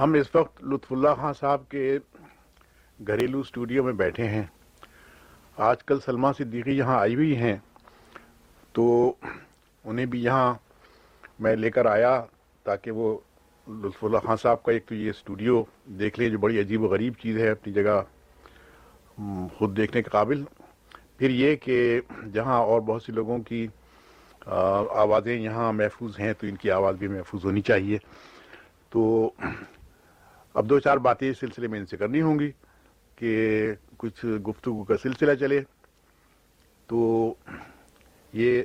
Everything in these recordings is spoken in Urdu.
ہم اس وقت لطف اللہ خان صاحب کے گھریلو اسٹوڈیو میں بیٹھے ہیں۔ آج کل سلمہ صدیقی یہاں آئی ہوئی ہیں۔ تو انہیں بھی یہاں میں لے کر آیا تاکہ وہ لطف اللہ خان صاحب کا ایک تو یہ اسٹوڈیو دیکھ لیں، جو بڑی عجیب و غریب چیز ہے اپنی جگہ خود دیکھنے کے قابل۔ پھر یہ کہ جہاں اور بہت سی لوگوں کی آوازیں یہاں محفوظ ہیں تو ان کی آواز بھی محفوظ ہونی چاہیے۔ تو اب دو چار باتیں اس سلسلے میں ان سے کرنی ہوں گی کہ کچھ گفتگو کا سلسلہ چلے۔ تو یہ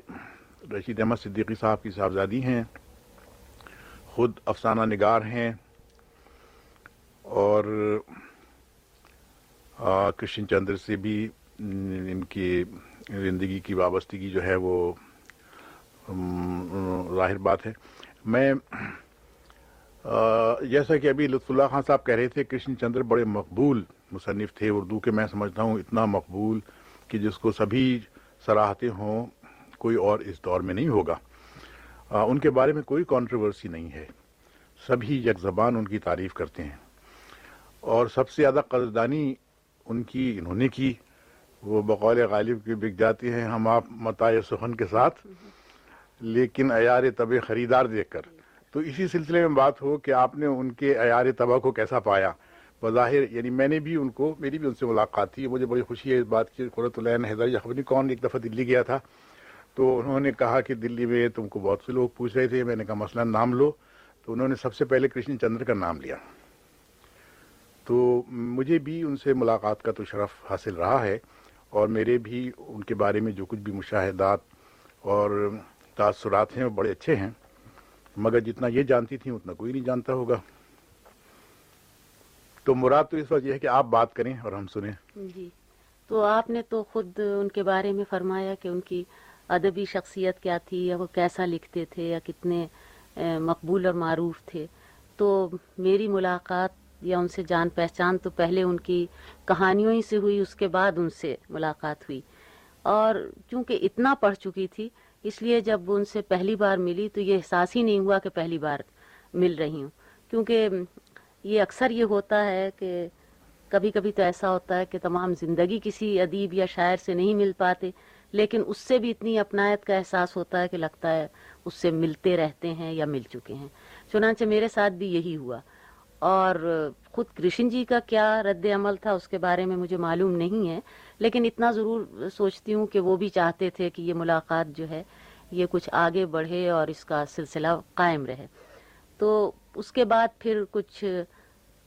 رشید احمد صدیقی صاحب کی صاحبزادی ہیں، خود افسانہ نگار ہیں اور کرشن چندر سے بھی ان کی زندگی کی وابستگی جو ہے وہ ظاہر بات ہے۔ میں جیسا کہ ابھی لطف اللہ خان صاحب کہہ رہے تھے، کرشن چندر بڑے مقبول مصنف تھے اردو کے، میں سمجھتا ہوں اتنا مقبول کہ جس کو سبھی سراہتے ہوں، کوئی اور اس دور میں نہیں ہوگا۔ ان کے بارے میں کوئی کانٹروورسی نہیں ہے۔ سبھی یک زبان ان کی تعریف کرتے ہیں۔ اور سب سے زیادہ قدردانی ان کی انہوں نے کی۔ وہ بقول غالب کی بک جاتی ہیں ہم آپ متاع سخن کے ساتھ، لیکن ایار طب خریدار دیکھ کر۔ تو اسی سلسلے میں بات ہو کہ آپ نے ان کے ایار طبع کو کیسا پایا؟ بظاہر یعنی میں نے بھی ان کو، میری بھی ان سے ملاقات تھی، مجھے بڑی خوشی ہے اس بات کی، قرۃ العین حیدر یخبنی کون ایک دفعہ دلی گیا تھا، تو انہوں نے کہا کہ دلی میں تم کو بہت سے لوگ پوچھ رہے تھے، میں نے کہا مثلا نام لو، تو انہوں نے سب سے پہلے کرشن چندر کا نام لیا۔ تو مجھے بھی ان سے ملاقات کا تو شرف حاصل رہا ہے، اور میرے بھی ان کے بارے میں جو کچھ بھی مشاہدات اور تاثرات ہیں، وہ بڑے اچھے ہیں۔ مگر جتنا یہ جانتی تھیں، اتنا کوئی نہیں جانتا ہوگا۔ تو مراد تو اس وقت یہ ہے کہ آپ بات کریں اور ہم سنیں۔ جی۔ تو آپ نے تو خود ان کے بارے میں فرمایا کہ ان کی ادبی شخصیت کیا تھی، یا وہ کیسا لکھتے تھے، یا کتنے مقبول اور معروف تھے۔ تو میری ملاقات یا ان سے جان پہچان تو پہلے ان کی کہانیوں ہی سے ہوئی، اس کے بعد ان سے ملاقات ہوئی۔ اور چونکہ اتنا پڑھ چکی تھی اس لیے جب ان سے پہلی بار ملی تو یہ احساس ہی نہیں ہوا کہ پہلی بار مل رہی ہوں۔ کیونکہ یہ اکثر یہ ہوتا ہے کہ کبھی کبھی تو ایسا ہوتا ہے کہ تمام زندگی کسی ادیب یا شاعر سے نہیں مل پاتے، لیکن اس سے بھی اتنی اپنایت کا احساس ہوتا ہے کہ لگتا ہے اس سے ملتے رہتے ہیں یا مل چکے ہیں۔ چنانچہ میرے ساتھ بھی یہی ہوا۔ اور خود کرشن جی کا کیا رد عمل تھا اس کے بارے میں مجھے معلوم نہیں ہے لیکن اتنا ضرور سوچتی ہوں کہ وہ بھی چاہتے تھے کہ یہ ملاقات جو ہے یہ کچھ آگے بڑھے اور اس کا سلسلہ قائم رہے۔ تو اس کے بعد پھر کچھ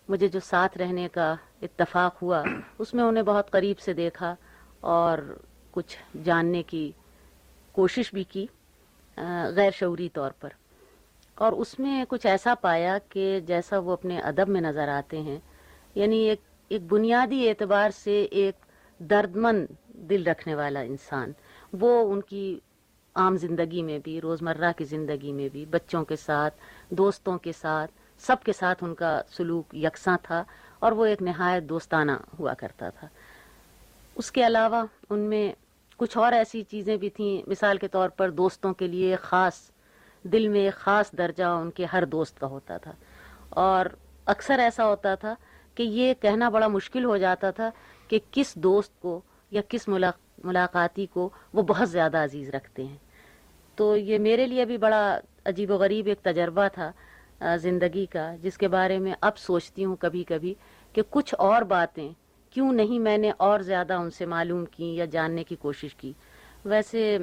مجھے جو ساتھ رہنے کا اتفاق ہوا، اس میں انہیں بہت قریب سے دیکھا اور کچھ جاننے کی کوشش بھی کی غیر شعوری طور پر۔ اور اس میں کچھ ایسا پایا کہ جیسا وہ اپنے ادب میں نظر آتے ہیں یعنی ایک ایک بنیادی اعتبار سے ایک درد مند دل رکھنے والا انسان۔ وہ ان کی عام زندگی میں بھی، روزمرہ کی زندگی میں بھی، بچوں کے ساتھ، دوستوں کے ساتھ، سب کے ساتھ ان کا سلوک یکساں تھا اور وہ ایک نہایت دوستانہ ہوا کرتا تھا۔ اس کے علاوہ ان میں کچھ اور ایسی چیزیں بھی تھیں۔ مثال کے طور پر دوستوں کے لیے خاص، دل میں ایک خاص درجہ ان کے ہر دوست کا ہوتا تھا۔ اور اکثر ایسا ہوتا تھا کہ یہ کہنا بڑا مشکل ہو جاتا تھا کہ کس دوست کو یا کس ملاقاتی کو وہ بہت زیادہ عزیز رکھتے ہیں تو یہ میرے لیے بھی بڑا عجیب و غریب ایک تجربہ تھا زندگی کا، جس کے بارے میں اب سوچتی ہوں کبھی کبھی کہ کچھ اور باتیں کیوں نہیں میں نے اور زیادہ ان سے معلوم کی یا جاننے کی کوشش کی ویسے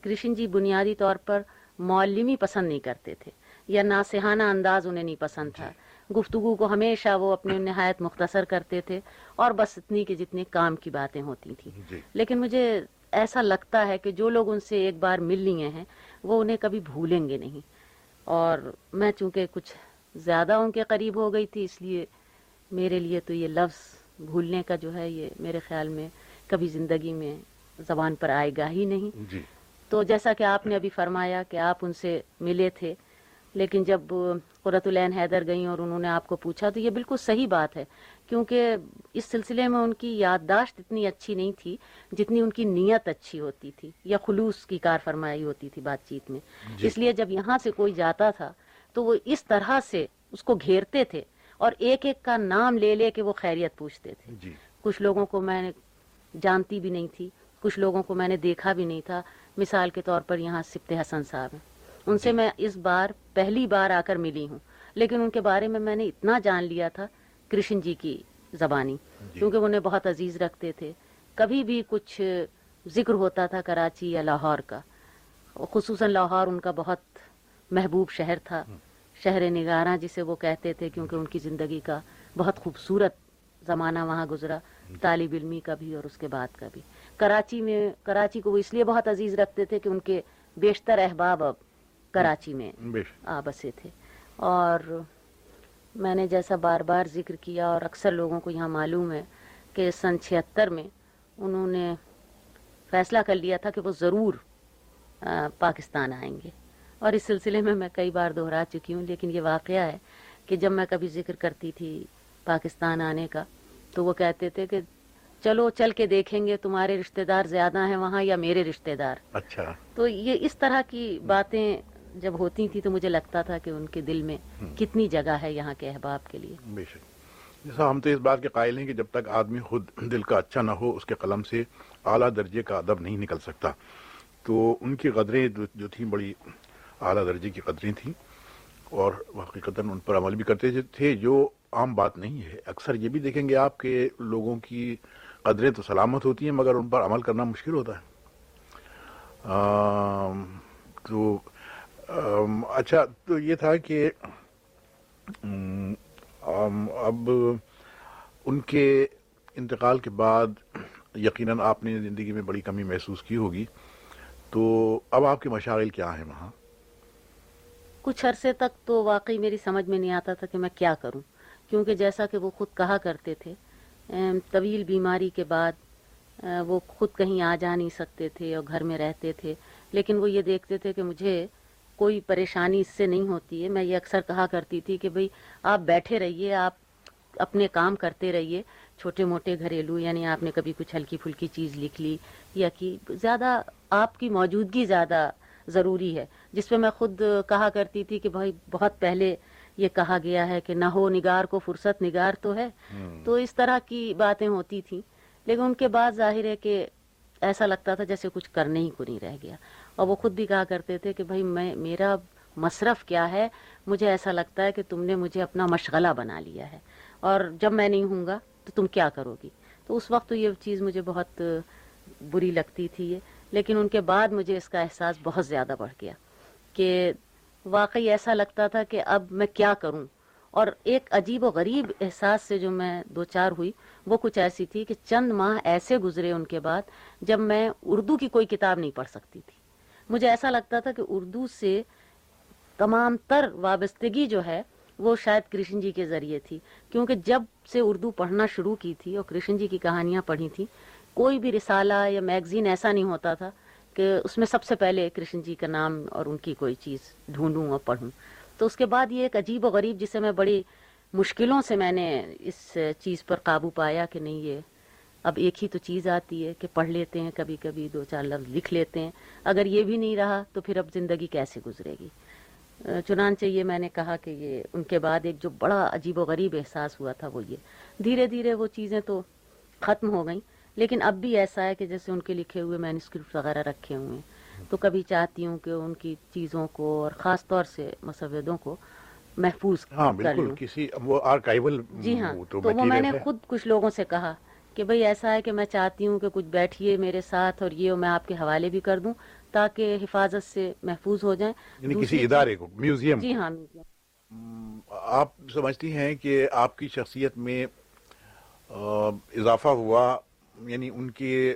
کرشن جی بنیادی طور پر معلمی پسند نہیں کرتے تھے یا ناسہانہ انداز انہیں نہیں پسند تھا جی۔ گفتگو کو ہمیشہ وہ اپنے نہایت مختصر کرتے تھے اور بس اتنی کہ جتنی کام کی باتیں ہوتی تھیں۔ جی۔ لیکن مجھے ایسا لگتا ہے کہ جو لوگ ان سے ایک بار مل لیے ہیں وہ انہیں کبھی بھولیں گے نہیں۔ اور میں چونکہ کچھ زیادہ ان کے قریب ہو گئی تھی اس لیے میرے لیے تو یہ لفظ بھولنے کا جو ہے یہ میرے خیال میں کبھی زندگی میں زبان پر آئے گا ہی نہیں۔ جی۔ تو جیسا کہ آپ نے ابھی فرمایا کہ آپ ان سے ملے تھے لیکن جب قرۃ العین حیدر گئیں اور انہوں نے آپ کو پوچھا تو یہ بالکل صحیح بات ہے کیونکہ اس سلسلے میں ان کی یادداشت اتنی اچھی نہیں تھی جتنی ان کی نیت اچھی ہوتی تھی یا خلوص کی کار فرمائی ہوتی تھی بات چیت میں۔ جی. اس لیے جب یہاں سے کوئی جاتا تھا تو وہ اس طرح سے اس کو گھیرتے تھے اور ایک ایک کا نام لے لے کے وہ خیریت پوچھتے تھے۔ جی۔ کچھ لوگوں کو میں نے جانتی بھی نہیں تھی کچھ لوگوں کو میں نے دیکھا بھی نہیں تھا۔ مثال کے طور پر یہاں سپت حسن صاحب ہیں۔ ان سے میں اس بار پہلی بار آ کر ملی ہوں۔ لیکن ان کے بارے میں میں نے اتنا جان لیا تھا کرشن جی کی زبانی جی۔ کیونکہ انہیں بہت عزیز رکھتے تھے۔ کبھی بھی کچھ ذکر ہوتا تھا کراچی یا لاہور کا۔ خصوصاً لاہور ان کا بہت محبوب شہر تھا شہر نگاراں جسے وہ کہتے تھے کیونکہ ان کی زندگی کا بہت خوبصورت زمانہ وہاں گزرا طالب علمی کا بھی اور اس کے بعد کا بھی۔ کراچی میں کراچی کو وہ اس لیے بہت عزیز رکھتے تھے کہ ان کے بیشتر احباب اب کراچی میں شک۔ آ بسے تھے۔ اور میں نے جیسا بار بار ذکر کیا اور اکثر لوگوں کو یہاں معلوم ہے کہ سن چھہتر میں انہوں نے فیصلہ کر لیا تھا کہ وہ ضرور پاکستان آئیں گے۔ اور اس سلسلے میں میں کئی بار دہرا چکی ہوں لیکن یہ واقعہ ہے کہ جب میں کبھی ذکر کرتی تھی پاکستان آنے کا تو وہ کہتے تھے کہ چلو چل کے دیکھیں گے تمہارے رشتہ دار زیادہ ہیں وہاں یا میرے رشتہ دار۔ اچھا۔ تو یہ اس طرح کی باتیں جب ہوتی تھیں تو مجھے لگتا تھا کہ ان کے دل میں کتنی جگہ ہے یہاں کے احباب کے لیے۔ بے شک۔ جیسا ہم تو اس بات کے قائل ہیں کہ جب تک آدمی خود دل کا اچھا نہ ہو اس کے قلم سے اعلیٰ درجے کا ادب نہیں نکل سکتا۔ تو ان کی قدریں جو- تھیں بڑی اعلیٰ درجے کی قدریں تھیں۔ اور وہ حقیقتاً ان پر عمل بھی کرتے تھے جو عام بات نہیں ہے۔ اکثر یہ بھی دیکھیں گے آپ کہ لوگوں کی قدریں تو سلامت ہوتی ہیں مگر ان پر عمل کرنا مشکل ہوتا ہے۔ آم، تو اچھا تو یہ تھا کہ اب ان کے انتقال کے بعد یقیناً آپ نے زندگی میں بڑی کمی محسوس کی ہوگی۔ تو اب آپ کے مشاغل کیا ہیں وہاں؟ کچھ عرصے تک تو واقعی میری سمجھ میں نہیں آتا تھا کہ میں کیا کروں، کیونکہ جیسا کہ وہ خود کہا کرتے تھے طویل بیماری کے بعد وہ خود کہیں آ جا نہیں سکتے تھے اور گھر میں رہتے تھے، لیکن وہ یہ دیکھتے تھے کہ مجھے کوئی پریشانی اس سے نہیں ہوتی ہے۔ میں یہ اکثر کہا کرتی تھی کہ بھئی آپ بیٹھے رہیے آپ اپنے کام کرتے رہیے۔ چھوٹے موٹے گھریلو یعنی آپ نے کبھی کچھ ہلکی پھلکی چیز لکھ لی یا کہ زیادہ آپ کی موجودگی زیادہ ضروری ہے۔ جس پہ میں خود کہا کرتی تھی کہ بھائی بہت پہلے یہ کہا گیا ہے کہ نہ ہو نگار کو فرصت نگار تو ہے۔ تو اس طرح کی باتیں ہوتی تھیں۔ لیکن ان کے بعد ظاہر ہے کہ ایسا لگتا تھا جیسے کچھ کرنے ہی کو نہیں رہ گیا۔ اور وہ خود بھی کہا کرتے تھے کہ بھائی میں میرا مصرف کیا ہے؟ مجھے ایسا لگتا ہے کہ تم نے مجھے اپنا مشغلہ بنا لیا ہے۔ اور جب میں نہیں ہوں گا تو تم کیا کرو گی؟ تو اس وقت تو یہ چیز مجھے بہت بری لگتی تھی یہ۔ لیکن ان کے بعد مجھے اس کا احساس بہت زیادہ بڑھ گیا کہ واقعی ایسا لگتا تھا کہ اب میں کیا کروں۔ اور ایک عجیب و غریب احساس سے جو میں دو چار ہوئی، وہ کچھ ایسی تھی کہ چند ماہ ایسے گزرے ان کے بعد جب میں اردو کی کوئی کتاب نہیں پڑھ سکتی تھی۔ مجھے ایسا لگتا تھا کہ اردو سے تمام تر وابستگی جو ہے وہ شاید کرشن جی کے ذریعے تھی، کیونکہ جب سے اردو پڑھنا شروع کی تھی اور کرشن جی کی کہانیاں پڑھی تھی کوئی بھی رسالہ یا میگزین ایسا نہیں ہوتا تھا کہ اس میں سب سے پہلے کرشن جی کا نام اور ان کی کوئی چیز ڈھونڈوں اور پڑھوں۔ تو اس کے بعد یہ ایک عجیب و غریب جسے میں بڑی مشکلوں سے میں نے اس چیز پر قابو پایا کہ نہیں، یہ اب ایک ہی تو چیز آتی ہے کہ پڑھ لیتے ہیں کبھی کبھی دو چار لفظ لکھ لیتے ہیں۔ اگر یہ بھی نہیں رہا تو پھر اب زندگی کیسے گزرے گی؟ چنانچہ یہ میں نے کہا کہ یہ ان کے بعد ایک جو بڑا عجیب و غریب احساس ہوا تھا وہ یہ۔ دھیرے دھیرے وہ چیزیں تو ختم ہو گئیں لیکن اب بھی ایسا ہے کہ جیسے ان کے لکھے ہوئے مینuscript وغیرہ رکھے ہوئے ہیں۔ تو کبھی چاہتی ہوں کہ ان کی چیزوں کو اور خاص طور سے مسودوں کو محفوظ ہاں بالکل کسی وہ آرکائیول جی ہاں تو وہ میں نے۔ خود کچھ لوگوں سے کہا کہ بھئی ایسا ہے کہ میں چاہتی ہوں کہ کچھ بیٹھیے میرے ساتھ اور یہ میں آپ کے حوالے بھی کر دوں تاکہ حفاظت سے محفوظ ہو جائیں۔ یعنی کسی ادارے کو میوزیم۔ جی ہاں میوزیم۔ آپ سمجھتی ہیں کہ آپ کی شخصیت میں اضافہ ہوا یعنی ان کے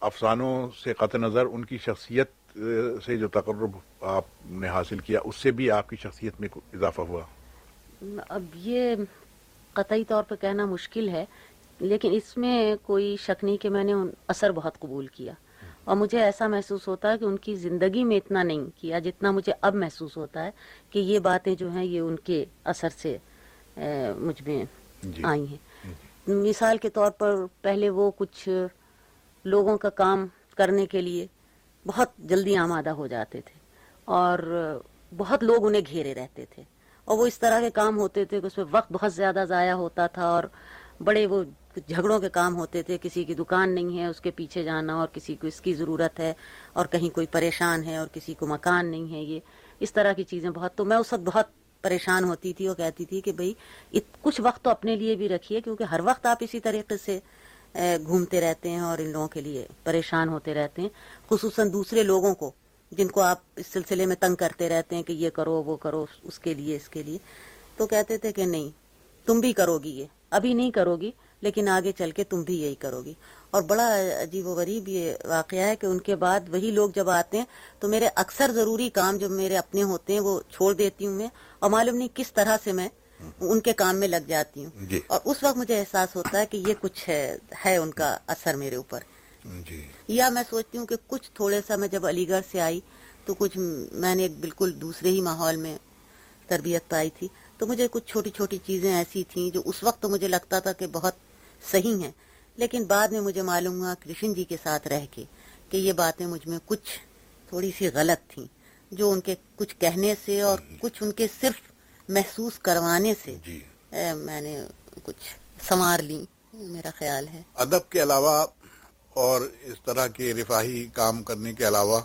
افسانوں سے قطع نظر ان کی شخصیت سے جو تقرب آپ نے حاصل کیا اس سے بھی آپ کی شخصیت میں اضافہ ہوا؟ اب یہ قطعی طور پہ کہنا مشکل ہے لیکن اس میں کوئی شک نہیں کہ میں نے ان اثر بہت قبول کیا۔ اور مجھے ایسا محسوس ہوتا ہے کہ ان کی زندگی میں اتنا نہیں کیا جتنا مجھے اب محسوس ہوتا ہے کہ یہ باتیں جو ہیں یہ ان کے اثر سے مجھ میں جی۔ آئی ہیں۔ مثال کے طور پر پہلے وہ کچھ لوگوں کا کام کرنے کے لیے بہت جلدی آمادہ ہو جاتے تھے اور بہت لوگ انہیں گھیرے رہتے تھے۔ اور وہ اس طرح کے کام ہوتے تھے کہ اس میں وقت بہت زیادہ ضائع ہوتا تھا اور بڑے وہ جھگڑوں کے کام ہوتے تھے، کسی کی دکان نہیں ہے، اس کے پیچھے جانا، اور کسی کو اس کی ضرورت ہے، اور کہیں کوئی پریشان ہے، اور کسی کو مکان نہیں ہے، یہ اس طرح کی چیزیں بہت۔ تو میں اس وقت بہت پریشان ہوتی تھی اور کہتی تھی کہ بھئی کچھ وقت تو اپنے لیے بھی رکھیے، کیونکہ ہر وقت آپ اسی طریقے سے گھومتے رہتے ہیں اور ان لوگوں کے لیے پریشان ہوتے رہتے ہیں، خصوصاً دوسرے لوگوں کو، جن کو آپ اس سلسلے میں تنگ کرتے رہتے ہیں کہ یہ کرو، وہ کرو، اس کے لیے، اس کے لیے۔ تو کہتے تھے کہ نہیں، تم بھی کرو گی یہ۔ ابھی نہیں کرو گی لیکن آگے چل کے تم بھی یہی کرو گی۔ اور بڑا عجیب و غریب یہ واقعہ ہے کہ ان کے بعد وہی لوگ جب آتے ہیں تو میرے اکثر ضروری کام جو میرے اپنے ہوتے ہیں وہ چھوڑ دیتی ہوں میں اور معلوم نہیں کس طرح سے میں ان کے کام میں لگ جاتی ہوں۔ جی۔ اور اس وقت مجھے احساس ہوتا ہے کہ یہ کچھ ہے ہے ان کا اثر میرے اوپر۔ جی۔ یا میں سوچتی ہوں کہ کچھ تھوڑے سا میں جب علی گڑھ سے آئی تو کچھ میں نے ایک بالکل دوسرے ہی ماحول میں تربیت پائی تھی۔ تو مجھے کچھ چھوٹی چھوٹی چیزیں ایسی تھیں جو اس وقت تو مجھے لگتا تھا کہ بہت صحیح ہیں۔ لیکن بعد میں مجھے معلوم ہوا کرشن جی کے ساتھ رہ کے کہ یہ باتیں مجھ میں کچھ تھوڑی سی غلط تھیں جو ان کے کچھ کہنے سے اور کچھ ان کے صرف محسوس کروانے سے جی۔ میں نے کچھ سنوار لی۔ میرا خیال ہے۔ ادب کے علاوہ اور اس طرح کے رفاہی کام کرنے کے علاوہ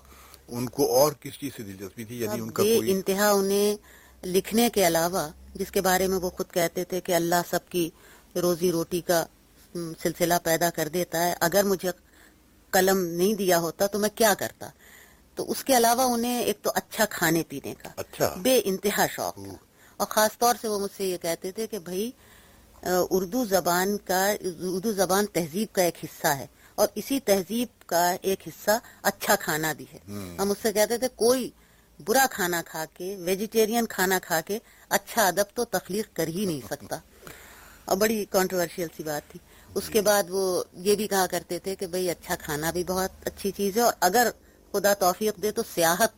ان کو اور کس چیز سے دلچسپی تھی؟ یعنی ان کا کوئی انتہا انہیں لکھنے کے علاوہ جس کے بارے میں وہ خود کہتے تھے کہ اللہ سب کی روزی روٹی کا سلسلہ پیدا کر دیتا ہے اگر مجھے قلم نہیں دیا ہوتا تو میں کیا کرتا؟ تو اس کے علاوہ انہیں ایک تو اچھا کھانے پینے کا اچھا۔ بے انتہا شوق تھا۔ اور خاص طور سے وہ مجھ سے یہ کہتے تھے کہ بھائی اردو زبان کا اردو زبان تہذیب کا ایک حصہ ہے۔ اور اسی تہذیب کا ایک حصہ اچھا کھانا بھی ہے۔ ہم اس سے کہتے تھے کوئی برا کھانا کھا کے ویجیٹیرین کھانا کھا کے اچھا ادب تو تخلیق کر ہی نہیں سکتا۔ اور بڑی کنٹروورشیل سی بات تھی۔ اس کے بعد وہ یہ بھی کہا کرتے تھے کہ بھئی اچھا کھانا بھی بہت اچھی چیز ہے اور اگر خدا توفیق دے تو سیاحت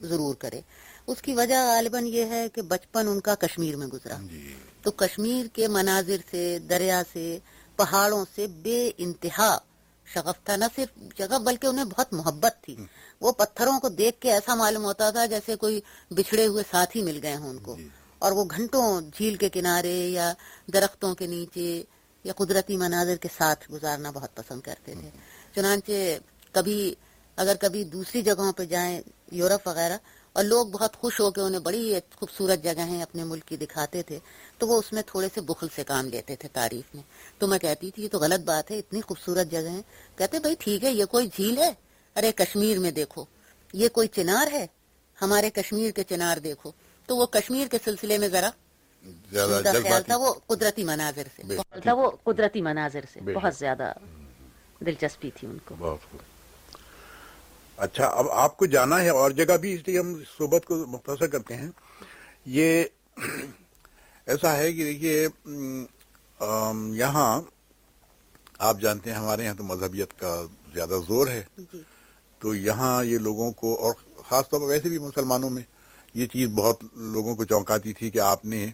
ضرور کرے۔ اس کی وجہ غالباً یہ ہے کہ بچپن ان کا کشمیر میں گزرا۔ جی۔ تو کشمیر کے مناظر سے دریا سے پہاڑوں سے بے انتہا شغف تھا نہ صرف جگہ بلکہ انہیں بہت محبت تھی۔ وہ پتھروں کو دیکھ کے ایسا معلوم ہوتا تھا جیسے کوئی بچھڑے ہوئے ساتھی مل گئے ہوں ان کو۔ اور وہ گھنٹوں جھیل کے کنارے یا درختوں کے نیچے یا قدرتی مناظر کے ساتھ گزارنا بہت پسند کرتے تھے۔ چنانچہ کبھی اگر کبھی دوسری جگہوں پہ جائیں یورپ وغیرہ اور لوگ بہت خوش ہو کے انہیں بڑی خوبصورت جگہیں اپنے ملک کی دکھاتے تھے، تو وہ اس میں تھوڑے سے بخل سے کام لیتے تھے تعریف میں۔ تو میں کہتی تھی، یہ تو غلط بات ہے، اتنی خوبصورت جگہ ہیں۔ کہتے بھائی ٹھیک ہے، یہ کوئی جھیل ہے؟ ارے کشمیر میں دیکھو، یہ کوئی چنار ہے؟ ہمارے کشمیر کے چنار دیکھو۔ تو وہ کشمیر کے سلسلے میں ذرا زیادہ خیال تھا وہ قدرتی مناظر سے۔ تھا وہ قدرتی مناظر سے بہت زیادہ دلچسپی تھی ان کو۔ بہت خوب اچھا اب آپ کو جانا ہے اور جگہ بھی اس لیے ہم صحبت کو مختصر کرتے ہیں۔ یہ ایسا ہے کہ دیکھیے یہاں آپ جانتے ہیں ہمارے یہاں تو مذہبیت کا زیادہ زور ہے۔ جی۔ تو یہاں یہ لوگوں کو اور خاص طور پر ویسے بھی مسلمانوں میں یہ چیز بہت لوگوں کو چونکاتی تھی کہ آپ نے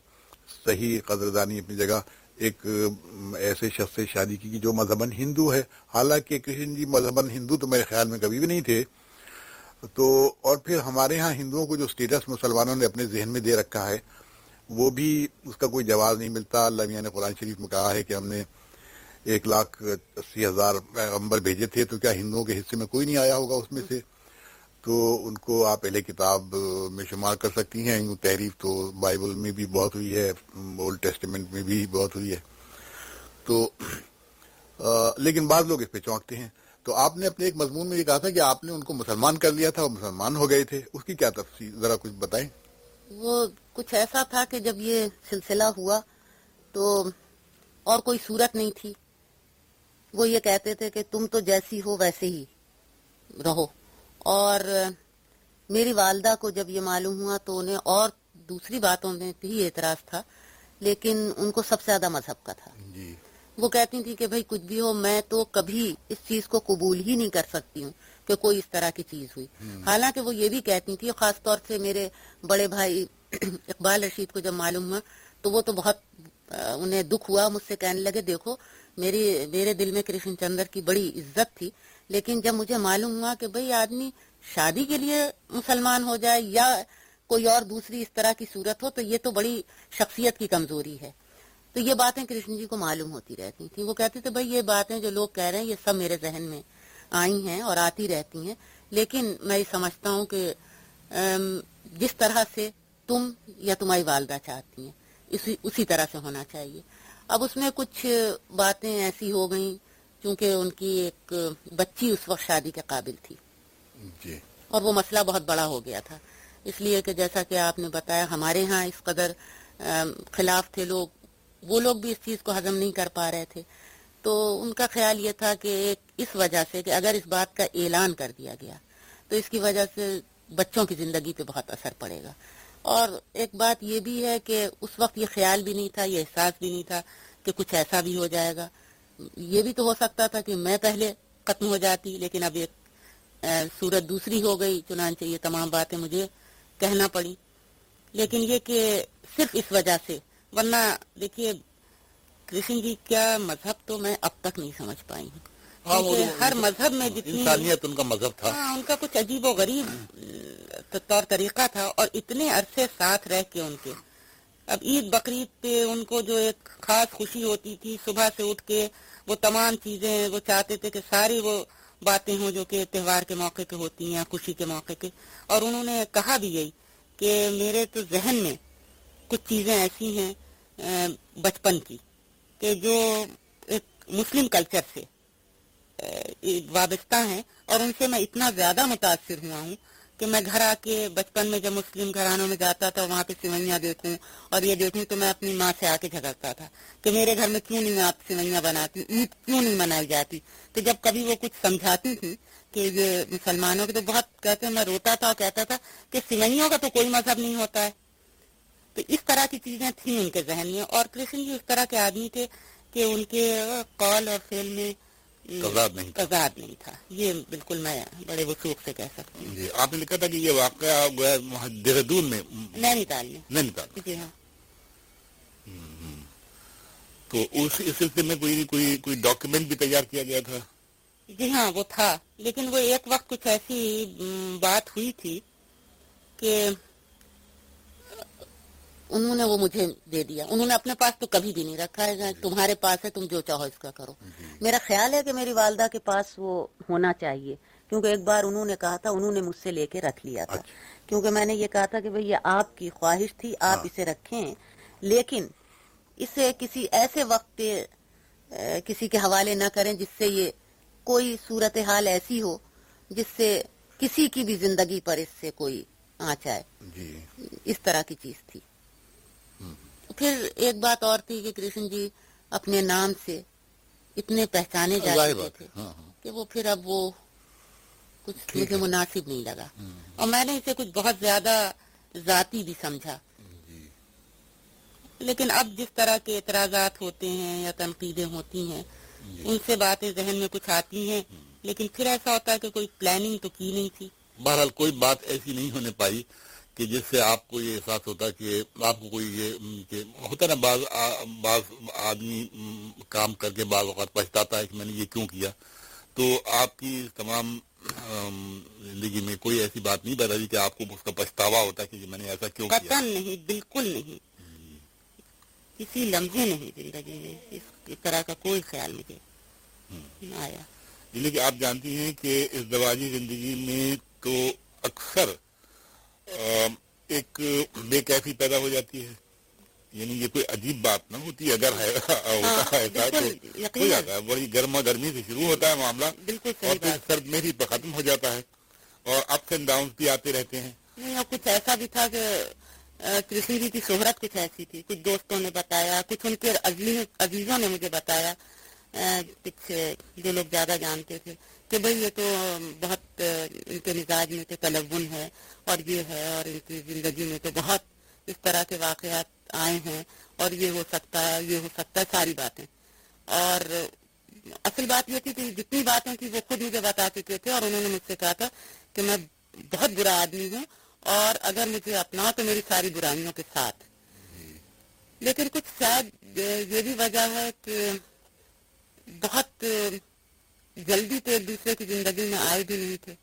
صحیح قدردانی اپنی جگہ ایک ایسے شخص سے شادی کی جو مذہباً ہندو ہے۔ حالانکہ کرشن جی مذہباً ہندو تو میرے خیال میں کبھی بھی نہیں تھے۔ تو، اور پھر ہمارے ہاں ہندوؤں کو جو سٹیٹس مسلمانوں نے اپنے ذہن میں دے رکھا ہے، وہ بھی اس کا کوئی جواز نہیں ملتا۔ اللہ میاں نے قرآن شریف میں کہا ہے کہ ہم نے ایک لاکھ اسی ہزار پیغمبر بھیجے تھے تو کیا ہندوؤں کے حصے میں کوئی نہیں آیا ہوگا اس میں سے؟ تو ان کو آپ پہلے کتاب میں شمار کر سکتی ہیں یوں تحریف تو بائبل میں بھی بہت ہوئی ہے اولڈ ٹیسٹمنٹ میں بھی بہت ہوئی ہے۔ تو آ، لیکن بعض لوگ اس پہ چونکتے ہیں۔ تو آپ نے اپنے ایک مضمون میں یہ کہا تھا کہ آپ نے ان کو مسلمان کر لیا تھا اور مسلمان ہو گئے تھے۔ اس کی کیا تفصیل؟ ذرا کچھ بتائیں۔ وہ کچھ ایسا تھا کہ جب یہ سلسلہ ہوا تو اور کوئی صورت نہیں تھی۔ وہ یہ کہتے تھے کہ تم تو جیسی ہو ویسے ہی رہو۔ اور میری والدہ کو جب یہ معلوم ہوا تو انہیں اور دوسری باتوں میں بھی اعتراض تھا لیکن ان کو سب سے زیادہ مذہب کا تھا۔ جی۔ وہ کہتی تھی کہ بھائی کچھ بھی ہو میں تو کبھی اس چیز کو قبول ہی نہیں کر سکتی ہوں کہ کوئی اس طرح کی چیز ہوئی۔ حالانکہ وہ یہ بھی کہتی تھی خاص طور سے میرے بڑے بھائی اقبال رشید کو جب معلوم ہوا تو وہ تو بہت انہیں دکھ ہوا مجھ سے کہنے لگے دیکھو میری میرے دل میں کرشن چندر کی بڑی عزت تھی لیکن جب مجھے معلوم ہوا کہ بھئی آدمی شادی کے لیے مسلمان ہو جائے یا کوئی اور دوسری اس طرح کی صورت ہو، تو یہ تو بڑی شخصیت کی کمزوری ہے۔ تو یہ باتیں کرشن جی کو معلوم ہوتی رہتی تھیں۔ وہ کہتے تھے بھائی یہ باتیں جو لوگ کہہ رہے ہیں، یہ سب میرے ذہن میں آئی ہیں اور آتی رہتی ہیں۔ لیکن میں یہ سمجھتا ہوں کہ جس طرح سے تم یا تمہاری والدہ چاہتی ہیں، اسی اسی طرح سے ہونا چاہیے۔ اب اس میں کچھ باتیں ایسی ہو گئیں چونکہ ان کی ایک بچی اس وقت شادی کے قابل تھی۔ جی۔ اور وہ مسئلہ بہت بڑا ہو گیا تھا۔ اس لیے کہ جیسا کہ آپ نے بتایا ہمارے ہاں اس قدر خلاف تھے لوگ۔ وہ لوگ بھی اس چیز کو ہضم نہیں کر پا رہے تھے۔ تو ان کا خیال یہ تھا کہ ایک اس وجہ سے کہ اگر اس بات کا اعلان کر دیا گیا تو اس کی وجہ سے بچوں کی زندگی پہ بہت اثر پڑے گا۔ اور ایک بات یہ بھی ہے کہ اس وقت یہ خیال بھی نہیں تھا یہ احساس بھی نہیں تھا کہ کچھ ایسا بھی ہو جائے گا۔ یہ بھی تو ہو سکتا تھا کہ میں پہلے ختم ہو جاتی لیکن اب ایک صورت دوسری ہو گئی چنانچہ یہ تمام باتیں مجھے کہنا پڑی۔ لیکن یہ کہ صرف اس وجہ سے ورنہ دیکھیے کرشن جی کیا مذہب تو میں اب تک نہیں سمجھ پائی ہوں۔ ہاں، ہر مذہب میں جتنی انسانیت ان کا مذہب تھا۔ ہاں ان کا کچھ عجیب و غریب طور طریقہ تھا اور اتنے عرصے ساتھ رہ کے ان کے اب عید بقرعید پہ ان کو جو ایک خاص خوشی ہوتی تھی، صبح سے اٹھ کے وہ تمام چیزیں وہ چاہتے تھے کہ ساری وہ باتیں ہوں جو کہ تہوار کے موقع کے ہوتی ہیں، خوشی کے موقع کے اور انہوں نے کہا بھی یہی کہ میرے تو ذہن میں کچھ چیزیں ایسی ہیں بچپن کی کہ جو ایک مسلم کلچر سے وابستہ ہیں۔ اور ان سے میں اتنا زیادہ متاثر ہوا ہوں کہ میں گھر آ کے بچپن میں جب مسلم گھرانوں میں جاتا تھا، وہاں پہ سوئیاں دیکھوں اور یہ دیکھوں تو میں اپنی ماں سے آ کے جھگڑتا تھا کہ میرے گھر میں کیوں نہیں آپ سوئیاں بناتی عید کیوں نہیں منائی جاتی؟ تو جب کبھی وہ کچھ سمجھاتی تھی کہ یہ مسلمانوں کے تو بہت کہتے میں روتا تھا اور کہتا تھا کہ سوئیوں کا تو کوئی مذہب نہیں ہوتا ہے۔ تو اس طرح کی چیزیں تھیں ان کے ذہن میں اور کرشن جی اس طرح کے آدمی تھے کہ ان کے قول اور فیل میں تضاد نہیں تضاد نہیں تھا۔ یہ بالکل میں بڑے وسوخ سے کہہ سکتا ہوں۔ جی آپ نے لکھا تھا کہ یہ واقعہ دہرادون میں۔ نینی تال میں۔ نینی تال جی ہاں۔ تو اس سلسلے میں کوئی کوئی کوئی ڈاکیومنٹ بھی تیار کیا گیا تھا؟ جی ہاں وہ تھا۔ لیکن وہ ایک وقت کچھ ایسی بات ہوئی تھی کہ انہوں نے وہ مجھے دے دیا۔ انہوں نے اپنے پاس تو کبھی بھی نہیں رکھا ہے۔ تمہارے پاس ہے تم جو چاہو اس کا کرو۔ جی۔ میرا خیال ہے کہ میری والدہ کے پاس وہ ہونا چاہیے۔ کیونکہ ایک بار انہوں نے کہا تھا انہوں نے مجھ سے لے کے رکھ لیا تھا۔ اچھا۔ کیونکہ میں نے یہ کہا تھا کہ بھئی یہ آپ کی خواہش تھی آپ ہاں۔ اسے رکھیں۔ لیکن اسے کسی ایسے وقت کسی کے حوالے نہ کریں جس سے یہ کوئی صورتحال ایسی ہو جس سے کسی کی بھی زندگی پر اس سے کوئی آنچ آئے۔ جی۔ اس طرح کی چیز تھی۔ پھر ایک بات اور تھی کہ کرشن جی اپنے نام سے اتنے پہچانے جاتے تھے ہاں، ہاں۔ کہ وہ پھر اب وہ کچھ مجھے مناسب نہیں لگا۔ اور میں نے اسے کچھ بہت زیادہ ذاتی بھی سمجھا۔ جی۔ لیکن اب جس طرح کے اعتراضات ہوتے ہیں یا تنقیدیں ہوتی ہیں جی۔ ان سے باتیں ذہن میں کچھ آتی ہیں لیکن پھر ایسا ہوتا ہے کہ کوئی پلاننگ تو کی نہیں تھی۔ بہرحال کوئی بات ایسی نہیں ہونے پائی۔ کہ جس سے آپ کو یہ احساس ہوتا کہ آپ کو کوئی یہ کہ ہوتا نا بعض بعض آدمی کام کر کے بعض اوقات پچھتاتا ہے کہ میں نے یہ کیوں کیا؟ تو آپ کی تمام زندگی میں کوئی ایسی بات نہیں بتا کہ آپ کو اس کا پچھتاوا ہوتا ہے کہ میں نے ایسا کیوں کیا؟ نہیں بالکل نہیں۔ کسی لمحے نہیں زندگی میں اس طرح کا کوئی خیال مجھے آیا۔ لیکن آپ جانتی ہیں کہ اس دواجی زندگی میں تو اکثر ایک بے کیفی پیدا ہو جاتی ہے۔ یعنی یہ کوئی عجیب بات نہ ہوتی اگر ہے ہاں، ہو جاتا ہے۔ بڑی گرما گرمی سے شروع ہوتا ہے معاملہ اور پھر سرد میں بھی ختم ہو جاتا ہے۔ اور اپس اینڈ ڈاؤن بھی آتے رہتے ہیں۔ کچھ ایسا بھی تھا کہ کرشن جی کی شہرت کچھ ایسی تھی۔ کچھ دوستوں نے بتایا کچھ ان کے عزیزوں نے مجھے بتایا۔ کچھ جو لوگ زیادہ جانتے تھے۔ کہ بھئی یہ تو بہت ان کے مزاج میں تو تلون ہے اور یہ ہے اور ان کی زندگی میں تو بہت اس طرح کے واقعات آئے ہیں اور یہ ہو سکتا ہے یہ ہو سکتا ہے، ساری باتیں۔ اور اصل بات یہ تھی کہ جتنی باتیں تھی وہ خود مجھے بتا چکے تھے اور انہوں نے مجھ سے کہا تھا کہ میں بہت برا آدمی ہوں اور اگر مجھے اپنا تو میری ساری برائیوں کے ساتھ۔ لیکن کچھ شاید یہ بھی وجہ ہے کہ بہت جلدی تو ایک دوسرے کی زندگی میں آئے بھی نہیں تھے۔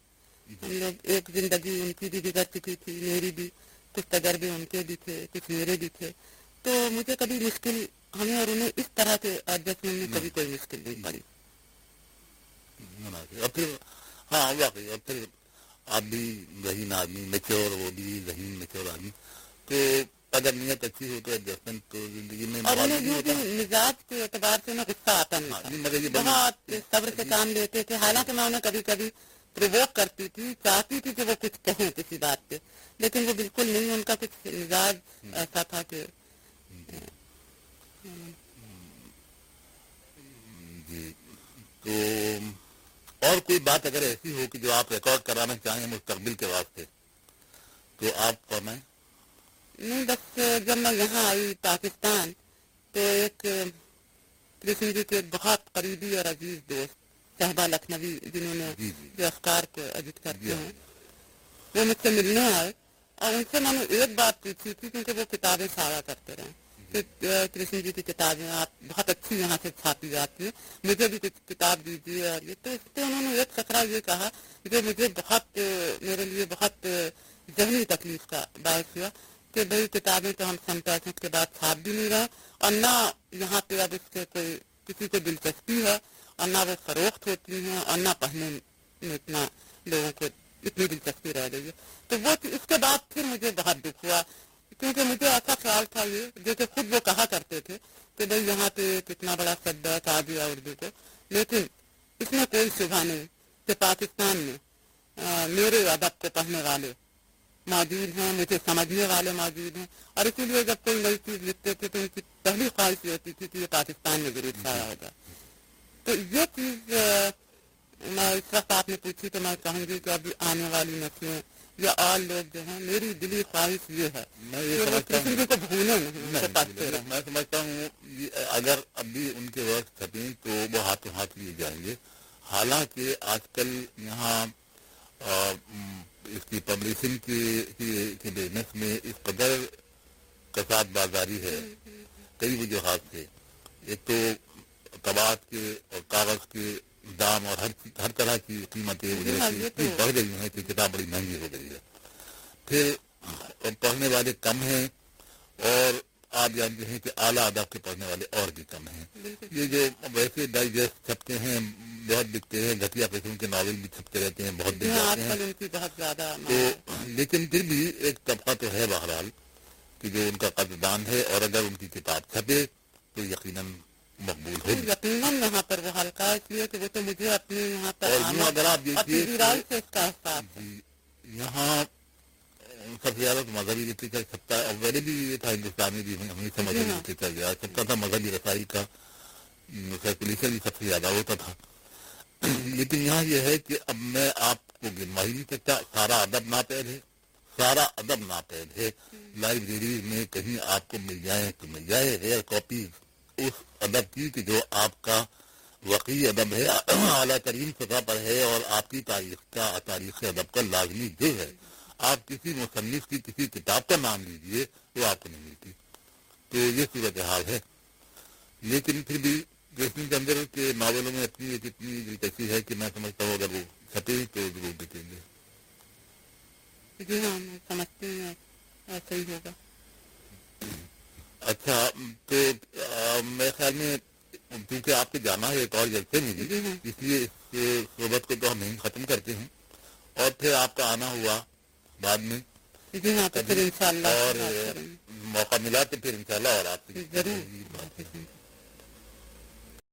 ہم لوگ ایک زندگی ان کی بھی بگڑ چکی تھی میری بھی کچھ تجربے ان کے بھی تھے کچھ میرے بھی تھے۔ تو مجھے کبھی مشکل ہمیں اور انہیں اس طرح سے ایڈجسٹمنٹ میں کبھی کوئی مشکل نہیں پڑی۔ پھر ہاں واقعی اور پھر آپ بھی ذہین آدمی میچور وہ بھی ذہین میچور آدمی۔ تو اگر نیت اچھی ہو تو ایڈجسٹمنٹ تو زندگی میں اور انہیں یوں بھی مزاج کے اعتبار سے انہیں غصہ آتا نہیں تھا بہت صبر سے کام لیتے تھے۔ حالانکہ میں انہیں کبھی کبھی پرووک کرتی تھی چاہتی تھی کہ وہ کچھ کہیں کسی بات پہ لیکن وہ بالکل نہیں ان کا کچھ مزاج ایسا تھا کہ جی تو اور کوئی بات اگر ایسی ہو کہ جو آپ ریکارڈ کرانا چاہیں مستقبل کے واسطے تو آپ فرمائیں۔ نہیں بس جب میں یہاں آئی پاکستان تو ایک کرشن جی کے بہت قریبی اور عزیز دوست صحبہ لکھنوی جنہوں نے جی جی۔ جو افکار کو ایڈٹ کرتے جی ہیں وہ مجھ سے ملنے آئے اور ان سے میں نے ایک بات پوچھی تھی کیونکہ وہ کتابیں سارا کرتے رہے۔ کرشن جی کی کتابیں آپ بہت اچھی یہاں سے چھاپی جاتی ہیں۔ مجھے بھی کچھ کتاب دیجیے اور یہ تو اس پہ انہوں نے ایک خطرہ یہ کہا جو مجھے بہت میرے لیے بہت ذہنی تکلیف کا باعث ہوا۔ کہ بھائی کتابیں تو ہم سن کے بعد چھاپ بھی نہیں رہے اور نہ یہاں پہ اب اس سے کوئی کسی کو دلچسپی ہے اور نہ وہ فروخت ہوتی ہیں اور نہ پڑھنے میں اتنا لوگوں کو اتنی دلچسپی رہ گئی ہے۔ تو وہ اس کے بعد پھر مجھے بہت دکھ ہوا، کیونکہ مجھے ایسا خیال تھا یہ جیسے خود وہ کہا کرتے تھے کہ بھائی یہاں پہ کتنا بڑا سدا کہا دیا اردو کو، لیکن اس میں کوئی شبہ نہیں کہ پاکستان میں میرے ادب کو پڑھنے والے موجود ہیں مجھے سمجھنے والے موجود ہیں اور اسی لیے جب کوئی نئی چیز لکھتے تھے تو ان کی پہلی خواہش یہ ہوتی تھی کہ یہ پاکستان میں ضرور چھایا ہوگا۔ تو یہ چیز میں اس وقت آپ نے پوچھی تو میں چاہوں گی کہ ابھی آنے والی نسلیں یا اور لوگ جو ہیں میری دلی خواہش یہ ہے میں یہ سمجھتا ہوں۔ کو بھولے نہیں میں سمجھتا ہوں اگر ابھی ان کے وقت چھپیں تو وہ ہاتھوں ہاتھ لیے جائیں گے۔ حالانکہ آج کل یہاں اس کی پبلشنگ کے بزنس میں اس قدر کساد بازاری ہے کئی وجوہات سے ایک تو طباعت کے اور کاغذ کے دام اور ہر ہر طرح کی قیمتیں اتنی بڑھ گئی ہیں کہ کتاب بڑی مہنگی ہو گئی ہے۔ پھر پڑھنے والے کم ہیں اور آپ جانتے ہیں کہ اعلیٰ ادب کے پڑھنے والے اور بھی کم ہیں۔ یہ جو ویسے ڈائجسٹ چھپتے ہیں بہت بکتے ہیں گھٹیا قسم کے ناول بھی چھپتے رہتے ہیں بہت جاتے ہیں۔ تو لیکن پھر بھی ایک طبقہ تو ہے بہرحال کہ جو ان کا قدردان ہے اور اگر ان کی کتاب چھپے تو یقیناً مقبول ہو یقیناً یہاں پر وہ ہلکا اس لیے کہ وہ تو مجھے اپنے یہاں پر اگر آپ دیکھیے یہاں سب سے زیادہ مذہبی لٹریچر چھپتا ہے۔ اور میرے بھی یہ تھا ہندوستان میں بھی ہمیشہ مذہبی لٹریچر چھپتا تھا مذہبی رسائی کا۔ سرکولیشن بھی سب سے زیادہ ہوتا تھا۔ لیکن یہاں یہ ہے کہ اب میں آپ کو گنوا ہی نہیں سکتا سارا ادب ناپید ہے، سارا ادب ناپید ہے۔ لائبریری میں کہیں آپ کو مل جائے تو مل جائے ریئر کاپی اس ادب کی کہ جو آپ کا وقی ادب ہے، اعلیٰ ترین سطح پر ہے اور آپ کی تاریخ کا، تاریخ ادب کا لازمی جو ہے۔ آپ کسی مصنف کی کسی کتاب کا نام لیجیے، وہ آپ کو نہیں ملتی۔ تو یہ صورت حال ہے۔ لیکن پھر بھی کرشن چندر کے ناولوں میں اپنی ایک اتنی دلچسپی ہے کہ میں سمجھتا ہوں اگر وہ چھپے تو ضرور دکھیں گے۔ جی ہاں سمجھتے ہیں ایسا ہی ہوگا۔ اچھا تو میرے خیال میں کیونکہ آپ کے جانا ہے ایک اور جلسے میں بھی اس لیے اس صحبت کو تو ہم یہیں ختم کرتے ہیں۔ اور پھر آپ کا آنا ہوا بعد میں۔ اور موقع ملا تو پھر انشاءاللہ اور آپ ضرور۔